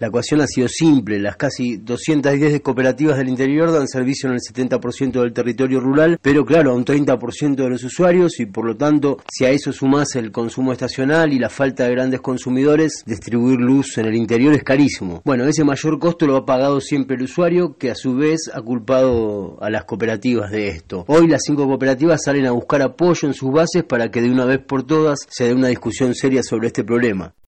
La ecuación ha sido simple, las casi 210 cooperativas del interior dan servicio en el 70% del territorio rural, pero claro, a un 30% de los usuarios y por lo tanto, si a eso sumas el consumo estacional y la falta de grandes consumidores, distribuir luz en el interior es carísimo. Bueno, ese mayor costo lo ha pagado siempre el usuario, que a su vez ha culpado a las cooperativas de esto. Hoy las cinco cooperativas salen a buscar apoyo en sus bases para que de una vez por todas se dé una discusión seria sobre este problema.